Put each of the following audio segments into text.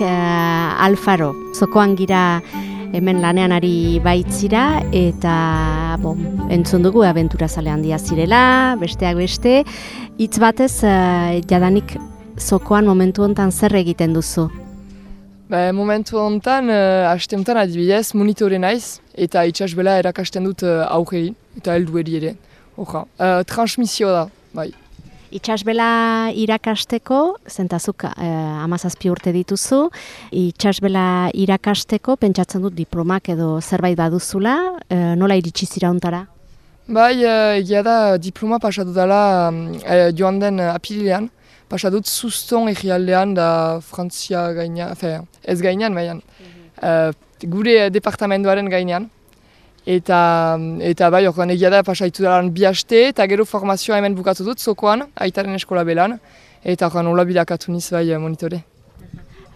Uh, Alfaro, zokoan gira hemen lanean ari baitzira eta bon, entzun dugu abentura zale handia zirela, besteak beste, hitz batez uh, jadanik zokoan momentu hontan zer egiten duzu? Ba, momentu hontan, uh, haste hontan adibidez, monitore naiz eta itxasbela erakasten dut uh, aurrei eta heldueri ere. Uh, transmisio da, bai. Itxasbela irakasteko, zentazuk eh, amazazpi urte dituzu, itxasbela irakasteko pentsatzen dut diplomak edo zerbait baduzula, eh, nola iritsi zira ontara? Bai, eh, egia da diploma pasatu dela eh, joan den apililean, pasatut suston egialdean da Frantzia gainean, ez gainean, baian, eh, gure departamentoaren gainean. Eta, eta bai, orduan egia da pasaitu dalan bi haste, eta gero formazioa hemen bukatu dut, zokoan, aitaren eskola belan, eta orduan hola bilakatu niz bai monitore.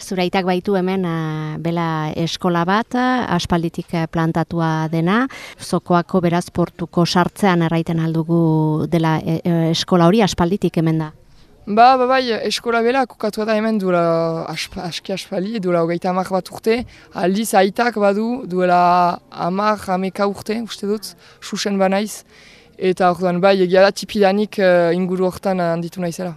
Zuraitak baitu hemen uh, bela eskola bat, aspalditik plantatua dena, zokoako beraz portuko sartzean erraiten aldugu dela e, e, eskola hori aspalditik hemen da. Ba, ba, bai, eskola bela kokatu da hemen duela aspa, aski aspali, duela hogeita amak bat urte, aldiz aitak badu duela amak ameka urte, uste dut, susen banaiz, eta orduan bai, egia da tipidanik uh, inguru hortan handitu naizela.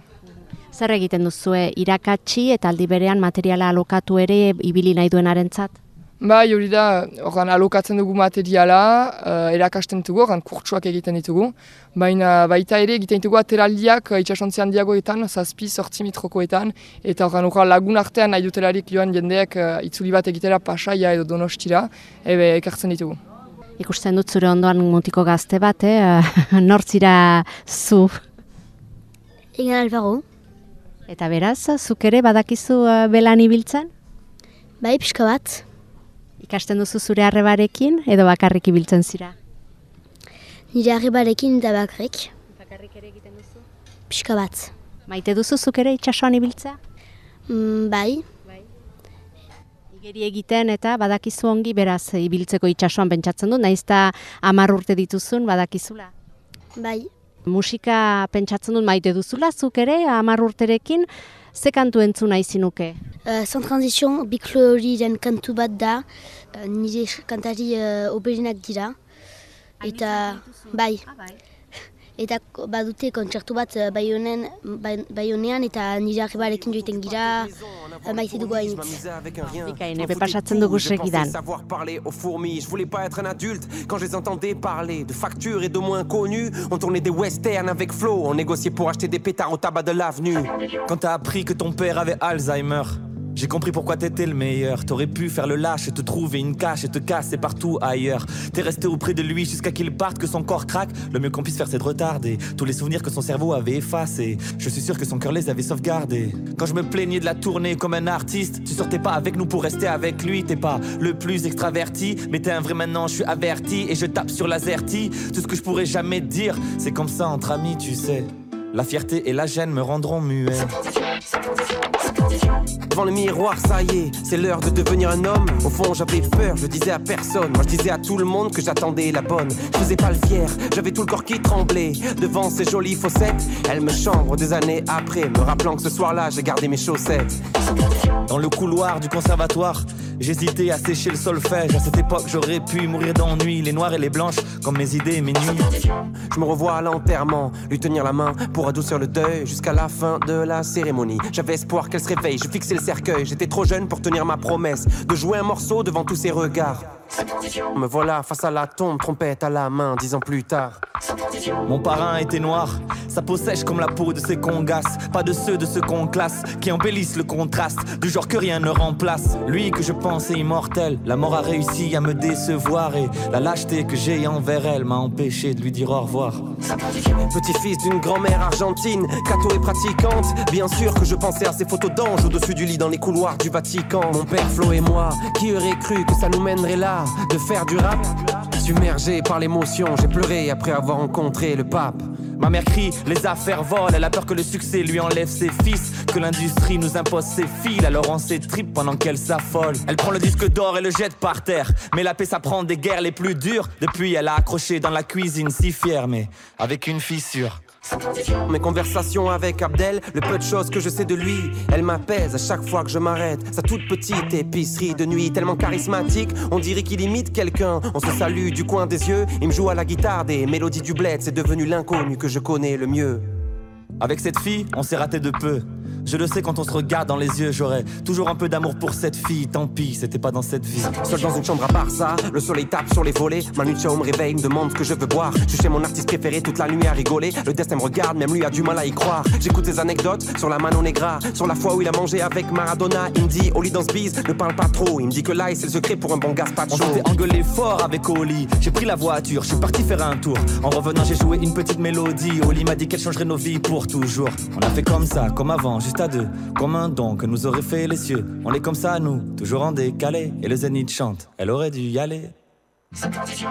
Zer egiten duzue irakatsi eta aldi berean materiala alokatu ere ibili nahi duenarentzat? Bai, hori da, organ alokatzen dugu materiala, uh, erakasten dugu, organ kurtsuak egiten ditugu. Baina baita ere egiten ditugu ateraldiak uh, itxasontzian diagoetan, zazpi, sortzi mitrokoetan. Eta organ organ lagun artean nahi dutelarik joan jendeak uh, itzuli bat egitera pasaia edo donostira, ebe ekartzen ditugu. Ikusten dut zure ondoan mutiko gazte bat, eh? nortzira zu? Egan alfago. Eta beraz, zuk ere badakizu uh, belan ibiltzen? Bai, pixka bat. Ikasten duzu zure arrebarekin edo bakarrik ibiltzen zira? Nire arrebarekin eta bakarrik. Bakarrik ere egiten duzu? Pixka bat. Maite duzu zuk ere itxasuan ibiltzea? Mm, bai. bai. Igeri egiten eta badakizu ongi beraz ibiltzeko itxasuan pentsatzen du, naizta amar urte dituzun badakizula? Bai. Musika pentsatzen dut maite duzula, zuk ere amar urterekin, ze kantu entzu nahi zinuke? Uh, Sans Transition, biklo hori den kantu bat da, uh, nire kantari uh, oberinak dira. Eta, bai. Ah, bai. Eta badute kontzertu bat baionean bai, eta nire arrebarekin joiten gira uh, maite dugu hainitz. Ebe pasatzen dugu segidan. savoir parler aux fourmis. Je voulais pas être un adulte quand je les entendais parler de factures et de moins connus. On tournait des westerns avec Flo, on négociait pour acheter des pétards au tabac de l'avenue. Quand t'as appris que ton père avait Alzheimer, j'ai compris pourquoi t'étais le meilleur. T'aurais pu faire le lâche, te trouver une cache et te casser partout ailleurs. T'es resté auprès de lui jusqu'à qu'il parte, que son corps craque. Le mieux qu'on puisse faire, c'est de retarder tous les souvenirs que son cerveau avait effacés. Je suis sûr que son cœur les avait sauvegardés. Quand je me plaignais de la tournée comme un artiste, tu sortais pas avec nous pour rester avec lui. T'es pas le plus extraverti, mais t'es un vrai maintenant, je suis averti et je tape sur la zerti. Tout ce que je pourrais jamais te dire, c'est comme ça entre amis, tu sais. La fierté et la gêne me rendront muet. Devant le miroir, ça y est, c'est l'heure de devenir un homme. Au fond, j'avais peur, je disais à personne. Moi, je disais à tout le monde que j'attendais la bonne. Je faisais pas le fier, j'avais tout le corps qui tremblait. Devant ces jolies fossettes, elle me chambre des années après, me rappelant que ce soir-là, j'ai gardé mes chaussettes. Dans le couloir du conservatoire, j'hésitais à sécher le solfège. À cette époque, j'aurais pu mourir d'ennui, les noirs et les blanches, comme mes idées et mes nuits. Je me revois à l'enterrement, lui tenir la main pour adoucir le deuil jusqu'à la fin de la cérémonie. J'avais espoir qu'elle se réveille, je fixais le cercueil. J'étais trop jeune pour tenir ma promesse de jouer un morceau devant tous ses regards. Me voilà face à la tombe, trompette à la main, dix ans plus tard. Mon parrain était noir, sa peau sèche comme la peau de ses congasses. Pas de ceux de ceux qu'on classe, qui embellissent le contraste, du genre que rien ne remplace. Lui que je pensais immortel, la mort a réussi à me décevoir et la lâcheté que j'ai envers elle m'a empêché de lui dire au revoir. Petit-fils d'une grand-mère argentine, catho et pratiquante. Bien sûr que je pensais à ces photos d'anges au-dessus du lit dans les couloirs du Vatican. Mon père Flo et moi, qui aurait cru que ça nous mènerait là, de faire du rap Submergé par l'émotion, j'ai pleuré après avoir rencontré le pape. Ma mère crie, les affaires volent, elle a peur que le succès lui enlève ses fils, que l'industrie nous impose ses fils, alors on s'étripe pendant qu'elle s'affole. Elle prend le disque d'or et le jette par terre, mais la paix s'apprend des guerres les plus dures. Depuis, elle a accroché dans la cuisine si fière, mais avec une fissure. Mes conversations avec Abdel, le peu de choses que je sais de lui, elle m'apaise à chaque fois que je m'arrête. Sa toute petite épicerie de nuit, tellement charismatique, on dirait qu'il imite quelqu'un. On se salue du coin des yeux, il me joue à la guitare des mélodies du bled, c'est devenu l'inconnu que je connais le mieux. Avec cette fille, on s'est raté de peu. Je le sais quand on se regarde dans les yeux, j'aurais toujours un peu d'amour pour cette fille. Tant pis, c'était pas dans cette vie. Seul dans une chambre à part ça, le soleil tape sur les volets. Manu Chao me réveille, me demande ce que je veux boire. Je suis chez mon artiste préféré, toute la nuit à rigoler. Le destin me regarde, même lui a du mal à y croire. J'écoute ses anecdotes sur la Mano Negra, sur la fois où il a mangé avec Maradona. Il me dit, Oli dans ce bise, ne parle pas trop. Il me dit que là, c'est le secret pour un bon gazpacho. On s'était engueulé fort avec Oli. J'ai pris la voiture, je suis parti faire un tour. En revenant, j'ai joué une petite mélodie. Oli m'a dit qu'elle changerait nos vies pour toujours. On a fait comme ça, comme avant, juste à deux. Comme un don que nous aurait fait les cieux. On est comme ça, nous, toujours en décalé. Et le zénith chante, elle aurait dû y aller. Sans transition.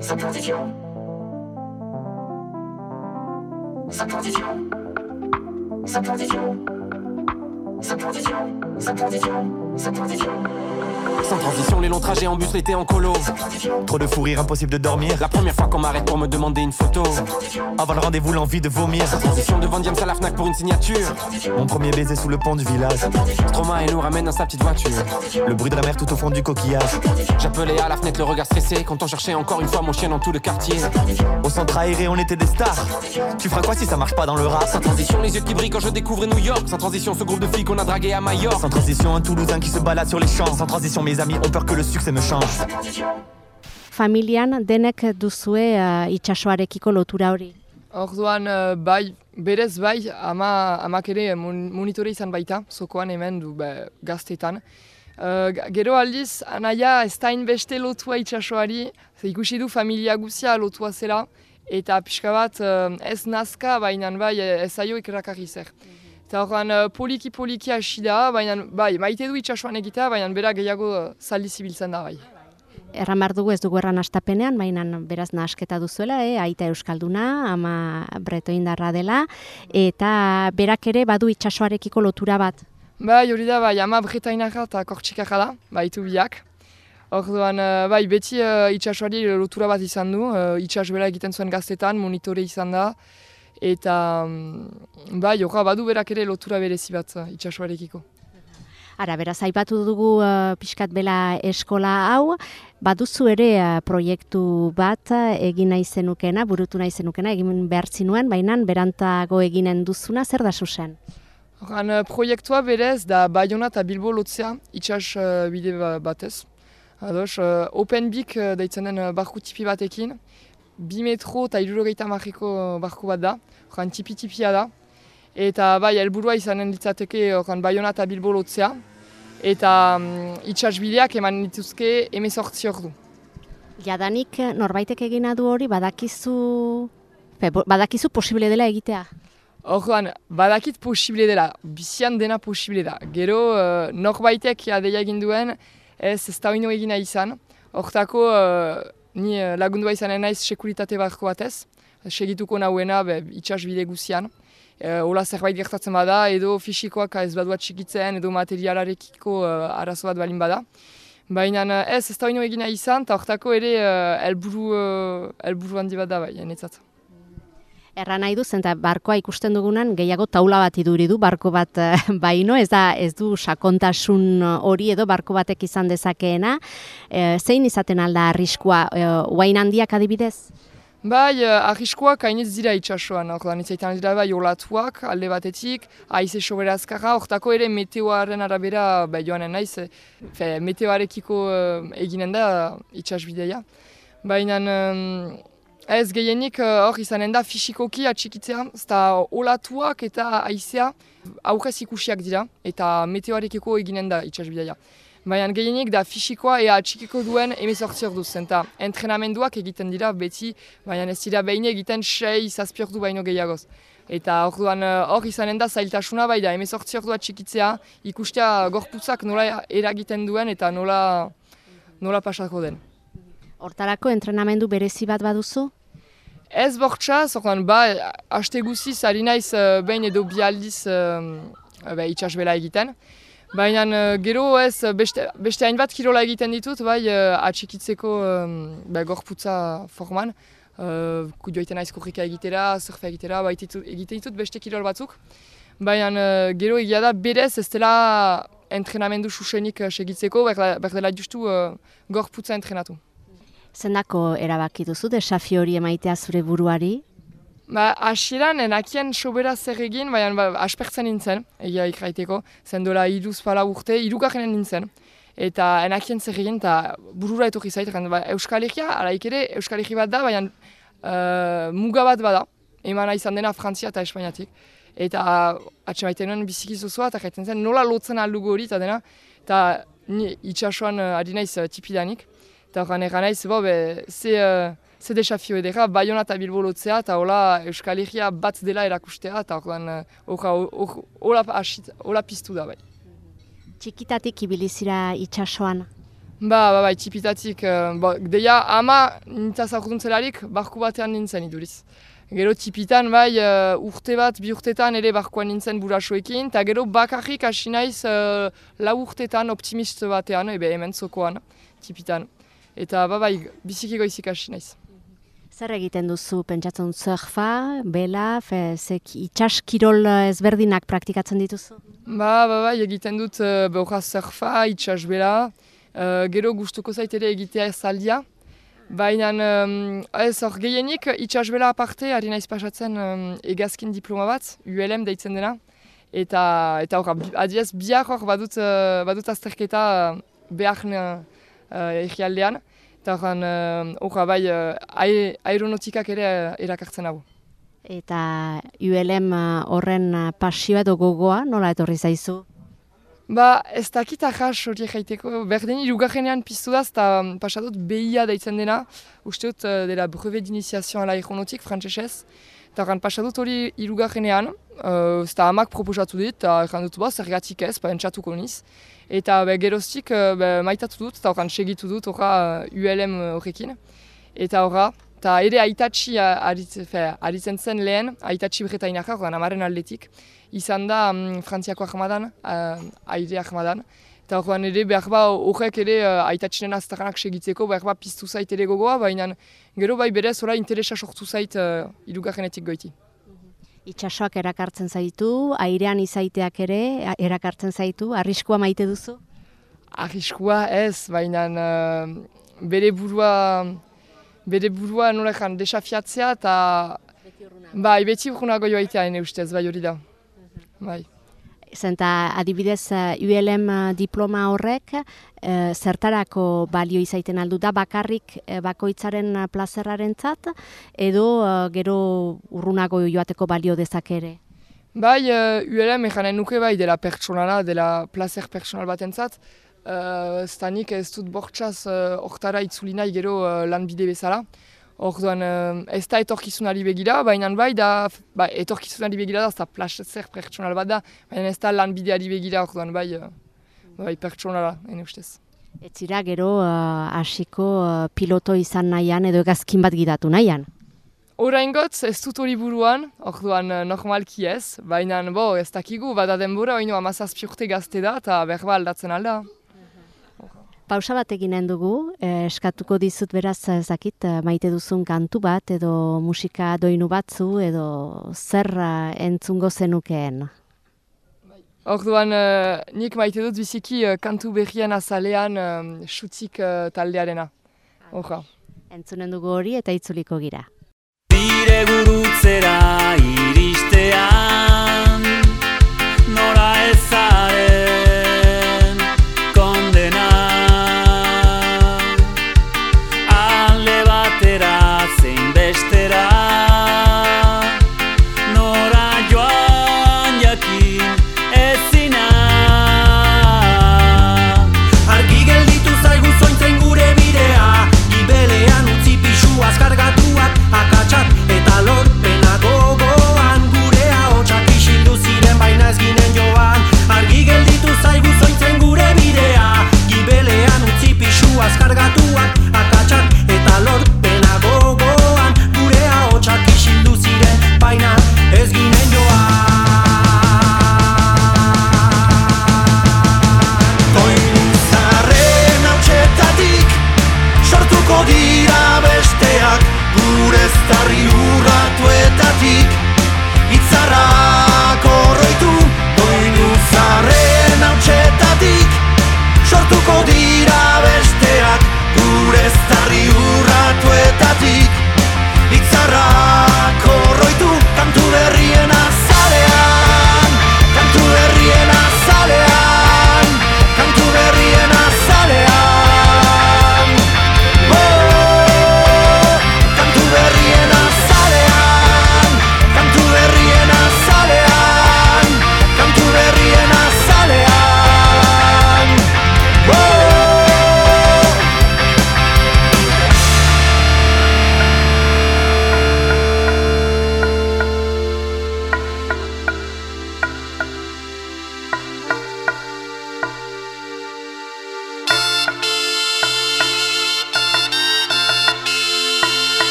Sans transition. Sans transition. Sans transition. Sans transition. Sans transition. Sans transition. Sans transition, les longs trajets en bus, l'été en colo. Trop de fou rire, impossible de dormir. La première fois qu'on m'arrête pour me demander une photo. Avant le rendez-vous, l'envie de vomir. Transition devant Diams à la Fnac pour une signature. Mon premier baiser sous le pont du village. Stroma et nous ramène dans sa petite voiture. Le bruit de la mer tout au fond du coquillage. J'appelais à la fenêtre le regard stressé quand on cherchait encore une fois mon chien dans tout le quartier. Au centre aéré, on était des stars. Tu feras quoi si ça marche pas dans le rap? Sans transition, les yeux qui brillent quand je découvre New York. Sans transition, ce groupe de filles qu'on a dragué à Majorque. Sans transition, un Toulousain qui se balade sur les champs. Sans transition, mes amis ont peur que le succès me change. Familian denek duzue uh, itsasoarekiko lotura hori. Orduan, eh, bai, berez bai, ama, amak ere mon- monitore izan baita, zokoan hemen du be, gaztetan. Eh, g- gero aldiz, anaia ez da inbeste lotua itsasoari, ze ikusi du familia guzia lotua zela, eta pixka bat eh, ez nazka, baina bai ez zaio ikerrakarri zer. Eta orduan eh, poliki-poliki hasi da, baina bai, maite du itsasoan egitea, baina bera gehiago eh, zaldi zibiltzen da bai. Erran behar dugu ez dugu erran astapenean, baina beraz nahasketa duzuela, eh? aita euskalduna, ama bretoindarra dela, eta berak ere badu itsasoarekiko lotura bat. Bai, hori da, bai, ama bretainarra eta kortxikarra da, baitu biak. Orduan, eh, bai, beti uh, itxasuari lotura bat izan du, uh, itxasbela egiten zuen gaztetan, monitore izan da, eta mm, bai, horra badu berak ere lotura berezi bat uh, itxasuarekiko. Ara, beraz, aipatu dugu uh, pixkat bela eskola hau, baduzu ere uh, proiektu bat uh, egin nahi zenukena, burutu nahi zenukena, egin behar zinuen, baina berantago eginen duzuna, zer da zuzen? Horran, uh, proiektua berez da Bayona eta Bilbo lotzea itxas bide ba- batez. Ados, Open uh, deitzen den barku tipi batekin, bi metro eta irurogeita marreko barku bat da, horran tipi-tipia da. Eta bai, helburua izanen litzateke horran Bayona eta Bilbo lotzea. Eta um, itxasbideak eman dituzke emezortzi ordu. Jadanik eh, norbaitek egina du hori, badakizu, Fe, badakizu posible dela egitea. Orduan, badakit posible dela, bizian dena posible da. Gero, uh, norbaitek adeia egin duen, ez ez da egina izan. Hortako, uh, ni uh, lagundua izanen naiz sekuritate barko batez. Segituko nahuena, be, itxas bide guzian. Uh, Ola zerbait gertatzen bada, edo fisikoak ez baduat txikitzen, edo materialarekiko uh, arazo bat balin bada. Baina ez, ez da egina izan, eta hortako ere uh, elburu, uh, elburu handi bat da bai, enetzat. Erra nahi du, zenta barkoa ikusten dugunan gehiago taula bat iduri du, barko bat eh, baino, ez da ez du sakontasun hori edo barko batek izan dezakeena. E, zein izaten alda arriskua, e, handiak adibidez? Bai, arriskoak hainitz dira itxasoan, ordan itzaitan dira bai olatuak, alde batetik, haize sobera azkarra, hortako ere meteoaren arabera bai, joanen naiz, eh, fe, meteoarekiko uh, eginen da itxasbidea. Baina um, ez gehienik uh, hor izanen da fisikoki atxikitzea, ezta olatuak eta haizea aurrez ikusiak dira, eta meteoarekiko eginen da itxasbidea. Baina gehienik da fisikoa ea atxikiko duen emezortzi orduz, eta entrenamenduak egiten dira beti, baina ez dira behin egiten sei zazpi ordu baino gehiagoz. Eta orduan eh, hor izanen da zailtasuna bai da emezortzi ordua txikitzea, ikustea gorputzak nola eragiten duen eta nola, nola pasako den. Hortarako entrenamendu berezi bat baduzu? Ez bortxa, zordan, ba, haste guziz, ari naiz eh, behin edo bi aldiz uh, itxasbela egiten. Baina eh, gero ez, beste, beste hainbat kirola egiten ditut, bai, atxikitzeko um, gorputza forman. uh, joiten naiz kurrika egitera, surfa egitera, ba, egiten ditut beste kirol batzuk. Baina uh, gero egia da berez ez dela entrenamendu susenik segitzeko, behar dela justu uh, gorputza entrenatu. Zendako erabaki duzu, desafio hori emaitea zure buruari? Ba, asieran, enakien sobera zer egin, baina ba, aspertzen nintzen, egia ikraiteko, zen dola iruz pala urte, irukaren nintzen. Eta enakien zer egin, eta burura etorri zait, ba, Euskal Herria, araik ere, Euskal Herri bat da, baina uh, muga bat bada, emana izan dena Frantzia eta Espainiatik. Eta atxe maiten nuen biziki zuzua, eta gaiten zen nola lotzen aldugu hori, eta dena, eta itxasuan uh, adinaiz uh, tipidanik. Eta horren egan naiz, bo, be, ze, uh, ze desafio edera, Bayona eta Bilbo lotzea, eta hola Euskal Herria bat dela erakustea, eta horren hola piztu da bai. Txikitatik ibilizira itxasoan? Ba, ba, bai, txipitatik. Uh, ba, deia, ama nintzaz aurruntzelarik, barku batean nintzen iduriz. Gero tipitan, bai, uh, urte bat, bi urtetan ere barkuan nintzen burasoekin, eta gero bakarrik hasi naiz uh, lau urtetan optimist batean, ebe hemen zokoan, tipitan. Eta ba bai, biziki goizik hasi naiz. Zer egiten duzu, pentsatzen surfa, bela, fe, zek itxaskirol ezberdinak praktikatzen dituzu? Ba, ba, bai, egiten dut uh, behoraz surfa, itxas bela, uh, gero gustuko zaitere egitea zaldia. Baina um, ez hor gehienik itxas bela aparte, ari naiz pasatzen um, egazkin diploma bat, ULM deitzen dena. Eta, eta hor, adiez, biak hor badut, uh, badut azterketa behar egialdean. Eta horra uh, bai uh, aeronautikak ere uh, erakartzen hau. Eta ULM horren pasioa edo gogoa nola etorri zaizu? Ba, ez dakit ahas hori jaiteko, berdin irugarrenean piztu da, eta um, behia daitzen dena, uste dut uh, dela brevet d'iniziazioan ala aeronautik, frantzesez. Eta gan pasadot hori irugarrenean, uh, ez da amak proposatu dit, eta gan dut ba, zergatik ez, ba, entzatuko niz. Eta be, geroztik uh, be, maitatu dut, eta horren segitu dut horra uh, ULM horrekin. Eta horra, eta ere aitatxi aritzen zen lehen, aitatxi bretainaka, horren amaren aldetik, izan da um, frantziako ahmadan, uh, aire ahmadan. Eta horren ere behar ba horrek ere uh, aitatxinen aztaranak segitzeko, behar ba piztu zait ere gogoa, baina gero bai berez hori interesa sortu zait uh, irugarrenetik goiti. Itxasoak erakartzen zaitu, airean izaiteak ere erakartzen zaitu, arriskua maite duzu? Arriskua ez, baina uh, bere burua, bere burua nola ezan desafiatzea eta bai, beti urgunago joaitea ene ustez, bai hori da. Bai. Zenta adibidez ULM diploma horrek e, zertarako balio izaiten aldu da bakarrik e, bakoitzaren plazerraren zat, edo e, gero urrunago joateko balio dezakere? Bai, uh, ULM eganen nuke bai dela pertsonala, dela placer personal bat entzat. Uh, Ztanik ez dut bortxaz uh, oktara itzuli gero uh, lanbide bezala. Orduan, ez da etorkizunari begira, baina bai da, ba, etorkizunari begira da, ez da plazer pertsonal bat da, baina ez da lanbideari begira, orduan bai, bai pertsonala, ene ustez. Ez zira gero hasiko uh, piloto izan nahian edo egazkin bat gidatu nahian? Horain gotz, ez dut hori buruan, orduan normalki ez, baina bo, ez dakigu, bada denbora, oinu amazazpi urte gazte da, eta berba aldatzen alda. Pausa bat eginen dugu, eh, eskatuko dizut beraz ezakit eh, maite duzun kantu bat edo musika doinu batzu edo zer eh, entzungo zenukeen. Orduan, nik maite dut biziki kantu berrien azalean xutik taldearena. Horra. Entzunen dugu hori eta itzuliko gira. Bire gurutzera iristean,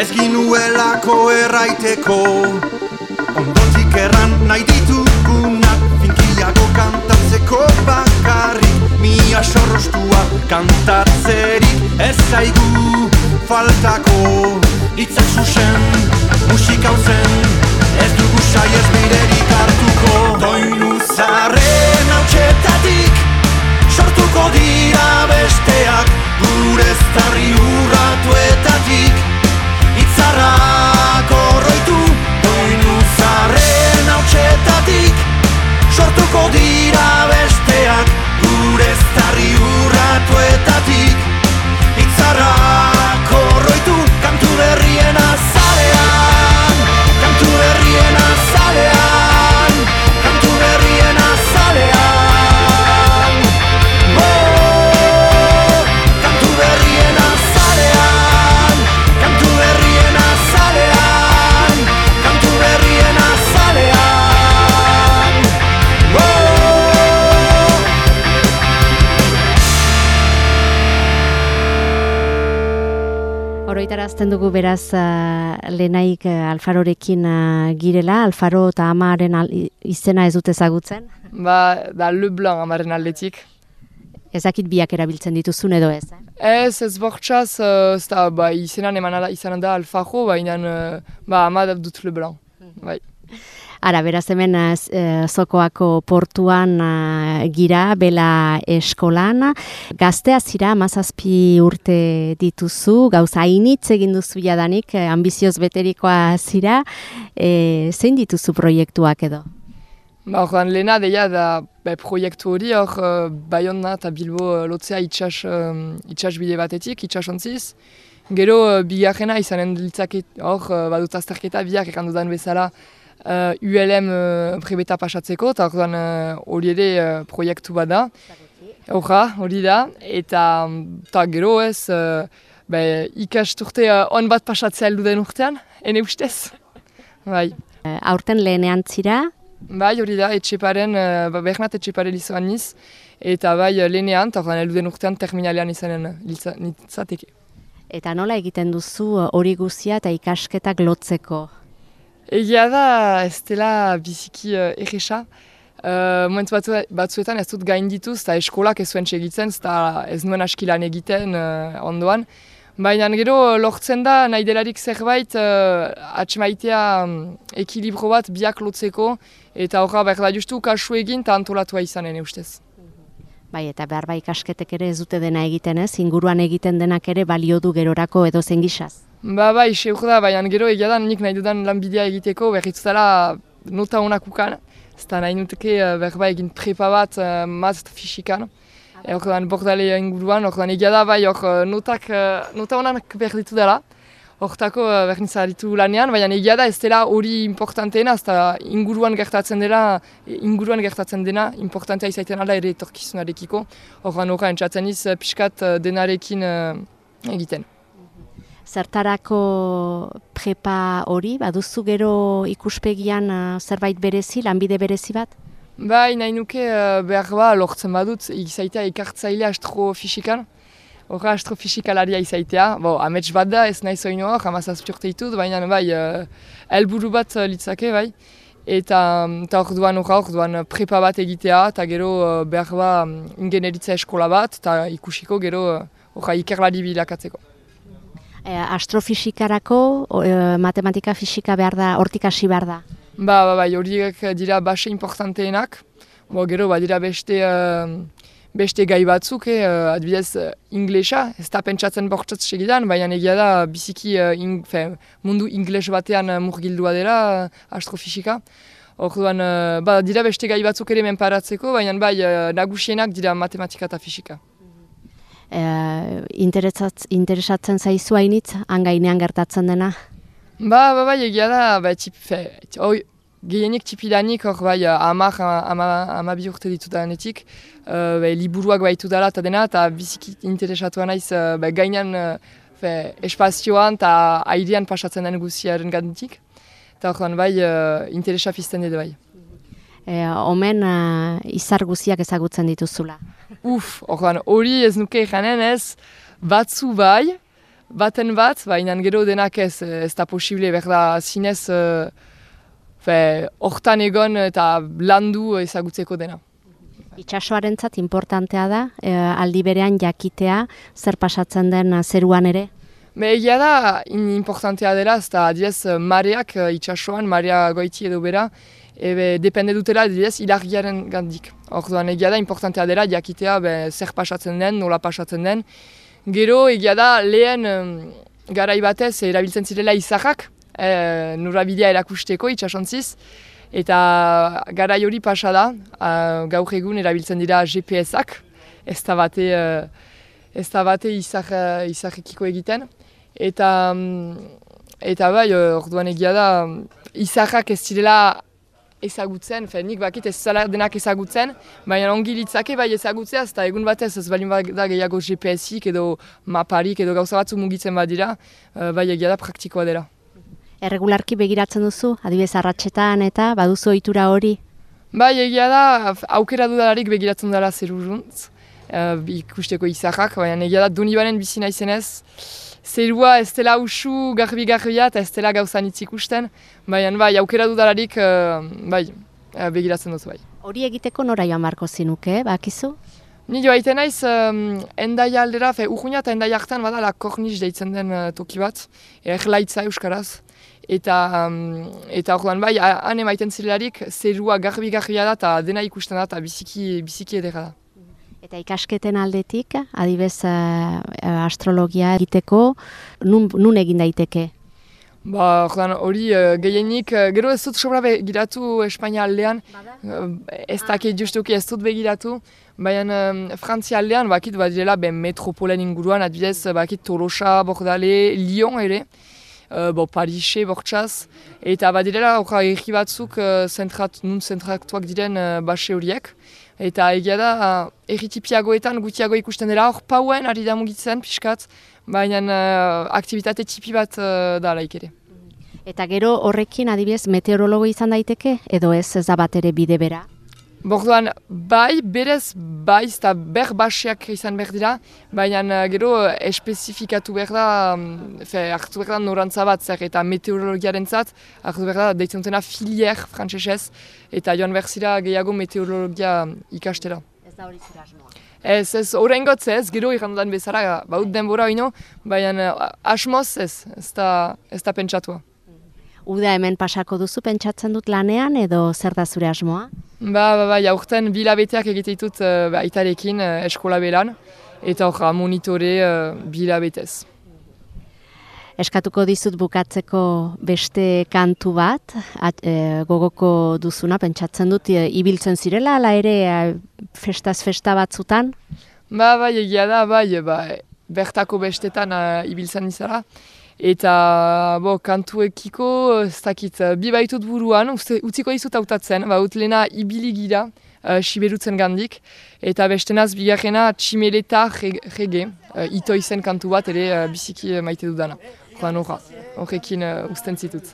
ez ginuelako erraiteko. Ondotik erran nahi ditugunak finkiago kantatzeko bakarrik. Mia sorrostua kantatzerik ez zaigu faltako. Itzak zuzen, musika zen, ez dugu sai ez biderik hartuko. Doinu zarren hautxetatik, sortuko dira besteak Gure zarri urratuetatik, itzarrak horroitu Doinu zarren hautxetatik, sortuko dira besteak Gure zarri urratuetatik, Oroitarazten dugu beraz uh, lehenaik uh, Alfarorekin uh, girela, Alfaro eta amaren al, izena ez dut ezagutzen. Ba, da Leblanc amaren aldetik. Ezakit biak erabiltzen dituzun edo ez. Eh? Ez, ez bortxaz, uh, ez da, ba, izenan eman ala, izanan da Alfajo, baina, uh, ba, ama da dut Leblanc. Bai. Ara, beraz hemen uh, z- eh, zokoako portuan uh, gira, bela eskolan. Gaztea zira, mazazpi urte dituzu, gauza hainitz egin duzu jadanik, eh, ambizioz beterikoa zira. E, zein dituzu proiektuak edo? Ba, ordan lehena deia da be, proiektu hori hor uh, Bayonna eta Bilbo uh, lotzea itxas, um, itxas bide batetik, itxasontziz. Gero uh, bigarrena izanen litzaket hor uh, badut azterketa biak ekan dudan bezala uh, ULM uh, prebeta pasatzeko, eta ordan uh, hori ere uh, proiektu bat da. Horra, hori da, eta ta gero ez, uh, be, ikasturte uh, on bat pasatzea heldu den urtean, ene ustez. Bai. Eh, aurten lehenean zira, Bai, hori da, etxeparen, uh, ba, Bernat etxeparen izan niz, eta bai uh, lehenean, eta ordan eluden urtean terminalean izanen uh, nitzateke. eta nola egiten duzu eh, hori guzia eta ikasketak lotzeko? Egia da, ez dela biziki uh, erresa. Uh, momentu batzu, batzuetan ez dut gain dituz, eta eskolak ez zuen segitzen, eta ez nuen askilan egiten uh, ondoan. Baina gero lortzen da nahi delarik zerbait uh, atxemaitea um, ekilibro bat biak lotzeko, eta horra behar da justu kasu egin eta antolatua izanen ustez. Bai, eta behar bai ikasketek ere ez dute dena egiten ez, inguruan egiten denak ere balio du gerorako edo zen gisaz. Ba bai, seur da, baina gero egia nik nahi dudan lanbidea egiteko berriz dela nota honak ukan. Ez da nahi nuteke uh, berba egin prepa bat uh, mat fisikan. E, Ordan bordale inguruan, ordan egia da bai hor notak, nota honak behar ditu dela. Hortako uh, berdin zaritu lanean, baina egia da ez dela hori importanteena, ez da inguruan gertatzen dela, inguruan gertatzen dena, importantea izaiten ala ere etorkizunarekiko. Ordan horra entzatzen iz uh, pixkat uh, denarekin egiten. Zertarako prepa hori, baduzu gero ikuspegian eh, zerbait berezi, lanbide berezi bat? Bai, nahi nuke behar ba lortzen badut, izaitea ekartzaile astrofisikan. Horra astrofizikalaria izaitea, bo, amets bat da, ez nahi zoinu hor, hamazazpi urte ditut, baina bai, uh, helburu bat uh, litzake, bai. Eta eta orduan horra, orduan prepa bat egitea, eta gero behar ba um, ingenieritza eskola bat, eta ikusiko gero horra ikerlari bilakatzeko. E, astrofisikarako, e, matematika fisika behar da, hortik hasi behar da. Ba, ba, bai, horiek dira base importanteenak. Bo, gero, badira beste, uh, beste gai batzuk, eh, adibidez, uh, inglesa, ez da pentsatzen bortzatz segidan, baina egia da biziki uh, ing, fe, mundu ingles batean uh, murgildua dela astrofisika. Orduan, ba, dira beste gai batzuk ere menparatzeko, baina bai, nagusienak dira matematika eta fisika. E, interesatz, interesatzen zaizu hainitz, hangainean gertatzen dena? Ba, ba, bai, egia da, ba, tip, fe, oi, gehienik tipidanik, hor bai, amak, ama, ama bi urte ditudanetik, uh, bai, liburuak baitu dela eta dena, eta biziki interesatua naiz, uh, bai, gainan, uh, fe, espazioan eta airean pasatzen den guziaren gandik. Eta hor bai, uh, interesa pizten edo bai. e, omen uh, izar guziak ezagutzen dituzula. Uf, orduan, hori ez nuke janen ez, batzu bai, baten bat, baina gero denak ez, ez da posible, berda zinez, uh, hortan egon eta landu ezagutzeko dena. Itxasoarentzat importantea da, e, aldi berean jakitea zer pasatzen den zeruan ere? Me egia da, importantea dela, ez da, diez, mareak itxasoan, marea goiti edo bera, ebe, depende dutela, diez, ilargiaren gandik. Orduan, egia da, importantea dela, jakitea be, zer pasatzen den, nola pasatzen den. Gero, egia da, lehen garai batez, erabiltzen zirela izahak, e, nurabidea erakusteko itxasontziz, eta gara hori pasa da, gaur egun erabiltzen dira GPS-ak, ez da bate, ez da bate izahekiko egiten. Eta, eta bai, orduan egia da, izahak ez direla ezagutzen, fe, nik bakit ez zala denak ezagutzen, baina ongi litzake bai ezagutzea, ez da egun batez ez balin da gehiago GPS-ik edo maparik edo gauza batzu mugitzen badira, bai egia da praktikoa dela erregularki begiratzen duzu, adibidez arratsetan eta baduzu ohitura hori? Bai, egia da, aukera dudalarik begiratzen dela zer urruntz, uh, ikusteko izahak, baina egia da, duni baren bizina izenez, zerua ez dela usu garbi-garbia eta ez dela gauzan ikusten, baina bai, aukera dudalarik uh, bai, uh, begiratzen duzu bai. Hori egiteko nora joan marko zinuke, bakizu? Ni joa iten naiz, um, endaia aldera, fe, urruina eta endaia hartan badala korniz deitzen den uh, toki bat, erlaitza euskaraz. Eta, um, eta orduan bai, han emaiten zirelarik, zerua garbi-garbia da eta dena ikusten da eta biziki, biziki edera da. Eta ikasketen aldetik, adibez uh, astrologia egiteko, nun, nun egin daiteke? Ba, orduan hori uh, gehienik, uh, gero ez dut sobra begiratu Espainia aldean, uh, ez dakit justuki ez dut begiratu, baina um, Frantzia aldean, bakit bat direla, ben metropolen inguruan, adibidez, bakit Tolosa, Bordale, Lyon ere, uh, bo Parise bortxaz, eta badirela orra erri batzuk uh, zentrat, nun zentratuak diren uh, base horiek. Eta egia da, erritipiagoetan gutiago ikusten dela hor pauen ari da mugitzen pixkat, baina uh, aktivitate tipi bat uh, da laik ere. Eta gero horrekin adibidez meteorologo izan daiteke edo ez ez da bat ere bide bera? Borduan, bai, berez, bai, eta ber basiak izan behar dira, baina uh, gero espezifikatu behar da, um, fe, hartu behar da norantza bat, zer, eta meteorologiaren zat, hartu behar da, deitzen dutena filier frantzesez, eta joan behar zira gehiago meteorologia ikastera. Ez da hori zira asmoa? Ez, ez, horrein ez, gero ikandudan bezala, baut denbora oino, baina uh, asmoz ez, ez da, ez da pentsatua. Uda hemen pasako duzu pentsatzen dut lanean edo zer da zure asmoa? Ba, ba, ba, jaurten bilabeteak egite ditut uh, ba, itarekin uh, eskola belan, eta hor monitore uh, bilabetez. Eskatuko dizut bukatzeko beste kantu bat, at, e, gogoko duzuna, pentsatzen dut, e, ibiltzen zirela, ala ere e, festaz festa batzutan? Ba, bai, egia da, bai, ba, bertako bestetan uh, ibiltzen izara. Eta bo, kantuekiko, ez dakit, bi baitut buruan, uste, utziko izut hautatzen, ba, utlena ibili gira, uh, siberutzen gandik, eta bestenaz bigarrena tximeleta rege, uh, ito izen kantu bat, ere uh, biziki maite dudana. Joan horra, horrekin uh, usten zitut.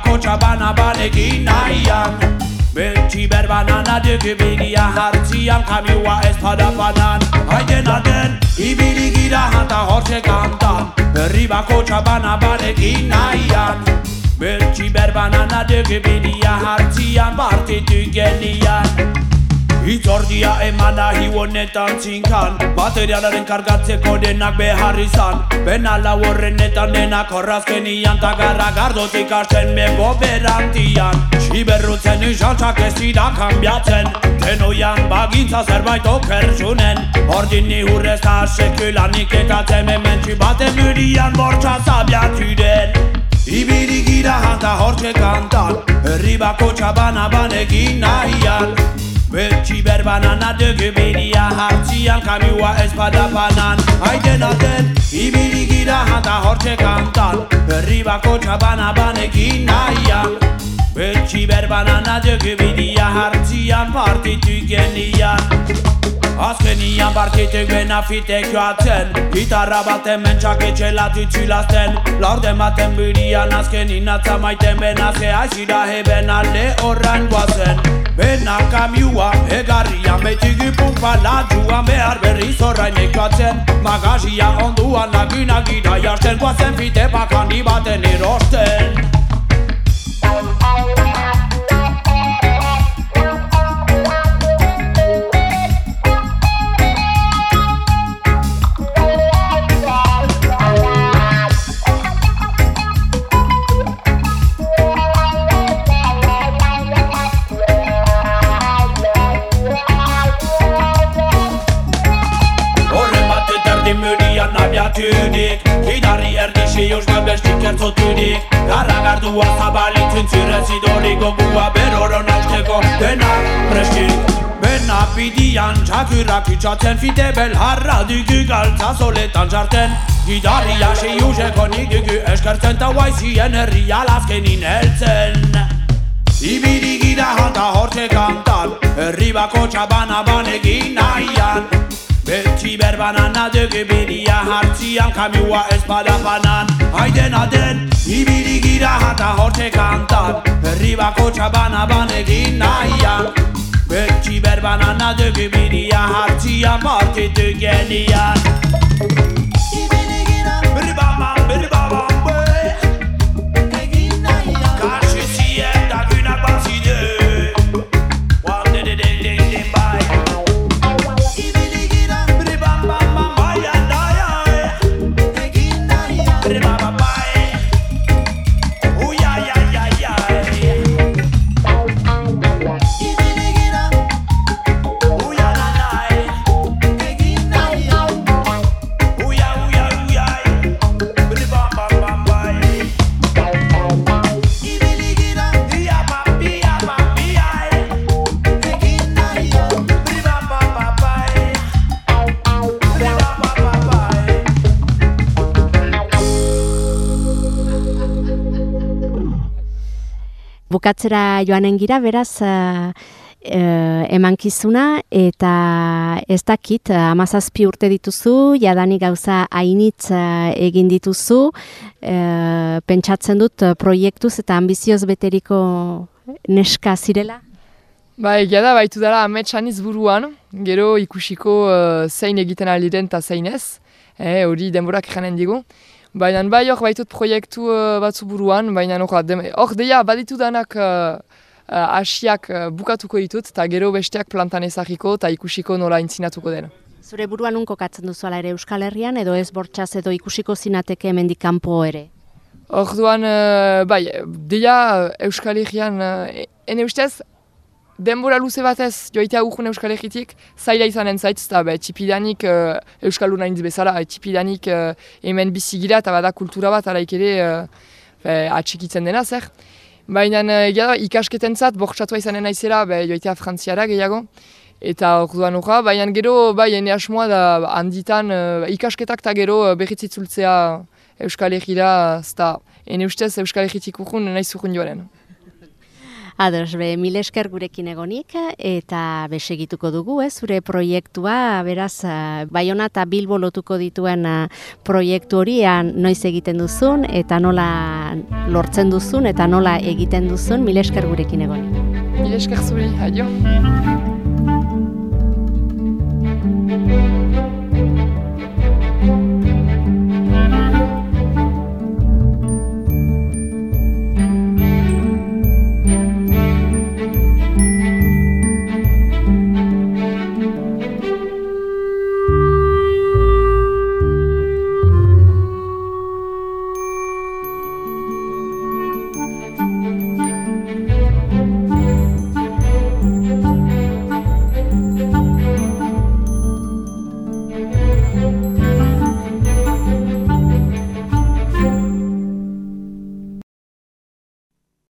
Herri bako txabana banekin nahian. Betxi berbanan adeke begia hartzian Kamioa ez padapanan Haiden aden ibili gira hanta hortxe kantan. Herri bako txabana banekin nahian. Betxi berbanan adeke begia hartzian Partitu genian Itzordia emana hiuonetan zinkan. Materialaren kargatzeko denak behar izan. Benala horrenetan denak horrazkenian Tagarra gardotik hartzen mego berantian. Siberrutzen isaltzak ez dira kanbiatzen. Denoian bagintza zerbait okertzunen Ordin ni hurrez da sekulanik eta temen baten murian bortza zabiaturen Ibili gira hanta hortxe kantan. Herri bako txabana banegin nahian Betxi berbanan adugu bidia hartzian Kamiua espada panan Aiden aten Ibili gira hanta hortxe kantan. Herri bako txabana banekin nahian Betxi berbanan adugu bidia hartzian Partitu genian Azkenian partitek bena fitek joatzen. Gitarra baten mentxak etxelatu txilazten Laurde maten birian azkenin atza maiten bena Ze aizira heben alde horran guazen Bena kamiua egarrian betik ipumpa ladjuan Behar berriz horrain ekatzen Magazia onduan lagina gira jartzen Guazen fite bakandi baten erosten sius bestik ertzoturik. Garra gardua zabalitzen ziren zidorik Gogua beroron austeko denak prestik Bena pidian txakurrak itxatzen Fite belharra dugu galtza soletan jarten Gidarri hasi useko nik dugu eskertzen Ta guaizien herri alazkenin heltzen. Ibili gira hanta hortxe kantan Herri bako txabana banegin nahian Betxi berbanan adugu bidia hartzian Kamiua espada panan Aiden aden Ibili gira hanta hortxe kantan. Herri bako txabana banegin nahian. Betxi berbanan adugu bidia hartzian Partitu genian Bukatzera joanen gira, beraz, uh, emankizuna eta ez dakit, amazazpi urte dituzu, jadani gauza hainitz eh, egin dituzu, eh, pentsatzen dut eh, proiektuz eta ambizioz beteriko neska zirela? Ba, egia da, baitu dara ametsaniz buruan, gero ikusiko uh, zein egiten aldiren eta zein ez, eh, hori denborak janen digu. Baina bai hor baitut proiektu uh, batzu buruan, baina hor hor deia baditu danak uh, asiak uh, bukatuko ditut, eta gero besteak plantan ezagiko eta ikusiko nola intzinatuko den. Zure buruan nun kokatzen duzu ala ere Euskal Herrian edo ez bortxaz edo ikusiko zinateke hemendik kanpo ere? Orduan, uh, bai, uh, Euskal Herrian, uh, ene ustez, denbora luze batez joitea urgun Euskal Herritik, zaila izanen zaitz, eta be, txipidanik uh, Euskal Unaintz bezala, e, txipidanik uh, hemen bizigira eta bada kultura bat araik ere uh, be, atxikitzen dena, zer. Baina egia da, ikasketentzat bortxatua izanen naizela, be, joitea frantziara gehiago, Eta orduan horra, baina gero, bai, ene asmoa da handitan uh, ikasketak eta gero berritzitzultzea Euskal Herriera, zta, ene ustez Euskal Herritik urgun nahi zurgun joaren. Ados, be, mil esker gurekin egonik eta besegituko dugu, ez, zure proiektua, beraz, eh, Baiona eta Bilbo lotuko dituen eh, proiektu hori ea noiz egiten duzun eta nola lortzen duzun eta nola egiten duzun, mil esker gurekin egonik. Mil esker zuri, adio.